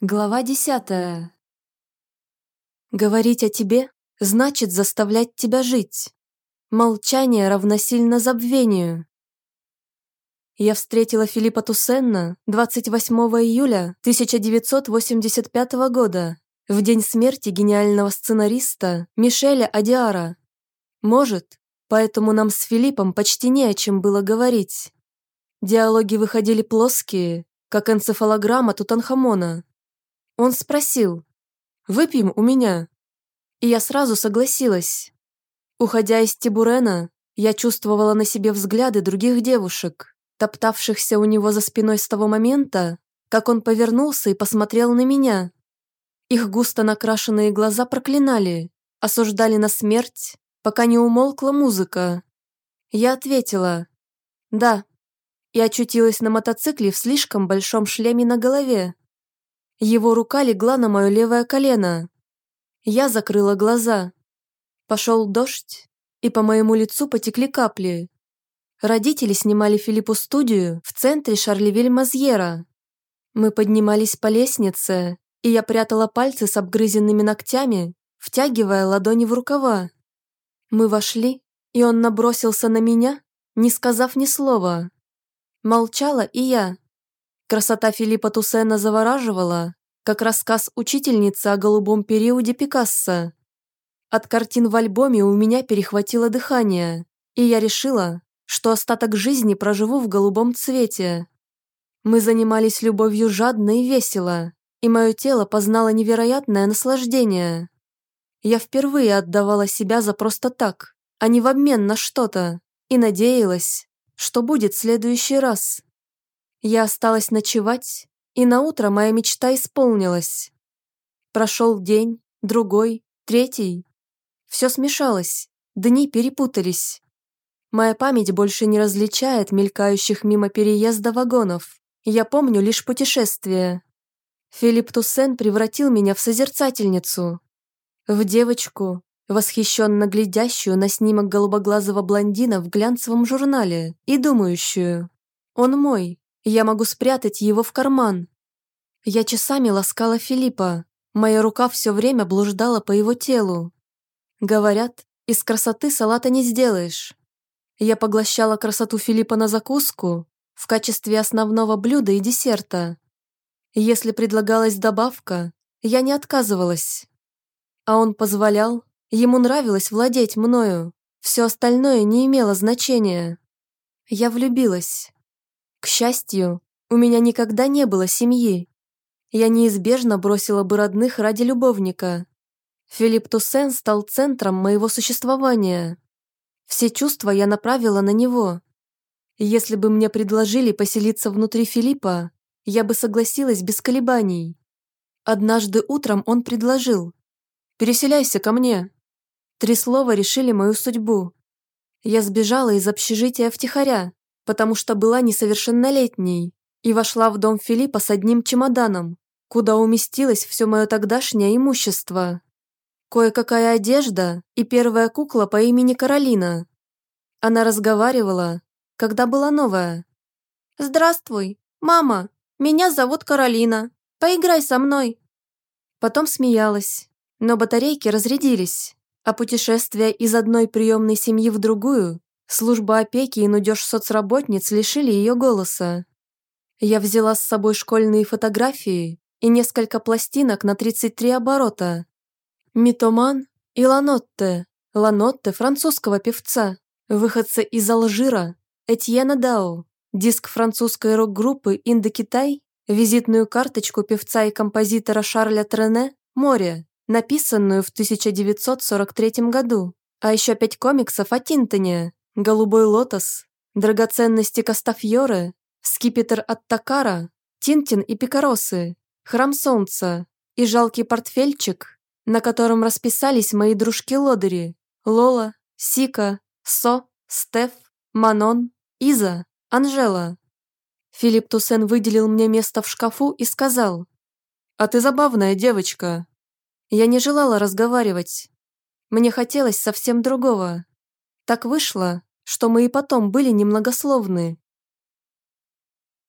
Глава десятая. Говорить о тебе значит заставлять тебя жить. Молчание равносильно забвению. Я встретила Филиппа Туссенна 28 июля 1985 года, в день смерти гениального сценариста Мишеля Адиара. Может, поэтому нам с Филиппом почти не о чем было говорить. Диалоги выходили плоские, как энцефалограмма Тутанхамона. Он спросил, «Выпьем у меня?» И я сразу согласилась. Уходя из Тибурена, я чувствовала на себе взгляды других девушек, топтавшихся у него за спиной с того момента, как он повернулся и посмотрел на меня. Их густо накрашенные глаза проклинали, осуждали на смерть, пока не умолкла музыка. Я ответила «Да» и очутилась на мотоцикле в слишком большом шлеме на голове. Его рука легла на мое левое колено. Я закрыла глаза. Пошел дождь, и по моему лицу потекли капли. Родители снимали Филиппу студию в центре Шарлевиль-Мазьера. Мы поднимались по лестнице, и я прятала пальцы с обгрызенными ногтями, втягивая ладони в рукава. Мы вошли, и он набросился на меня, не сказав ни слова. Молчала и я. Красота Филиппа Туссена завораживала, как рассказ учительницы о голубом периоде Пикассо. От картин в альбоме у меня перехватило дыхание, и я решила, что остаток жизни проживу в голубом цвете. Мы занимались любовью жадно и весело, и мое тело познало невероятное наслаждение. Я впервые отдавала себя за просто так, а не в обмен на что-то, и надеялась, что будет следующий раз. Я осталась ночевать, и на утро моя мечта исполнилась. Прошел день, другой, третий. Все смешалось, дни перепутались. Моя память больше не различает мелькающих мимо переезда вагонов. Я помню лишь путешествие. Филипп Туссен превратил меня в созерцательницу. В девочку, восхищенно глядящую на снимок голубоглазого блондина в глянцевом журнале и думающую. Он мой, я могу спрятать его в карман. Я часами ласкала Филиппа. Моя рука все время блуждала по его телу. Говорят, из красоты салата не сделаешь. Я поглощала красоту Филиппа на закуску в качестве основного блюда и десерта. Если предлагалась добавка, я не отказывалась. А он позволял, ему нравилось владеть мною. Все остальное не имело значения. Я влюбилась. К счастью, у меня никогда не было семьи. Я неизбежно бросила бы родных ради любовника. Филипп Туссен стал центром моего существования. Все чувства я направила на него. Если бы мне предложили поселиться внутри Филиппа, я бы согласилась без колебаний. Однажды утром он предложил «Переселяйся ко мне». Три слова решили мою судьбу. Я сбежала из общежития втихаря, потому что была несовершеннолетней, и вошла в дом Филиппа с одним чемоданом, куда уместилось все мое тогдашнее имущество. Кое-какая одежда и первая кукла по имени Каролина. Она разговаривала, когда была новая. «Здравствуй, мама, меня зовут Каролина, поиграй со мной». Потом смеялась, но батарейки разрядились, а путешествие из одной приемной семьи в другую Служба опеки и нудеж соцработниц лишили ее голоса. Я взяла с собой школьные фотографии и несколько пластинок на 33 оборота. Митоман и Ланотте, Ланотте французского певца, выходца из Алжира, Этьена Дао, диск французской рок-группы «Индокитай», визитную карточку певца и композитора Шарля Трене «Море», написанную в 1943 году, а еще пять комиксов о Тинтоне, голубой лотос, драгоценности Кастафьоры, скипетр от Такара, Тинтин и Пикаросы, храм солнца и жалкий портфельчик, на котором расписались мои дружки-лодыри Лола, Сика, Со, Стеф, Манон, Иза, Анжела. Филипп Туссен выделил мне место в шкафу и сказал, «А ты забавная девочка». Я не желала разговаривать. Мне хотелось совсем другого. Так вышло, что мы и потом были немногословны.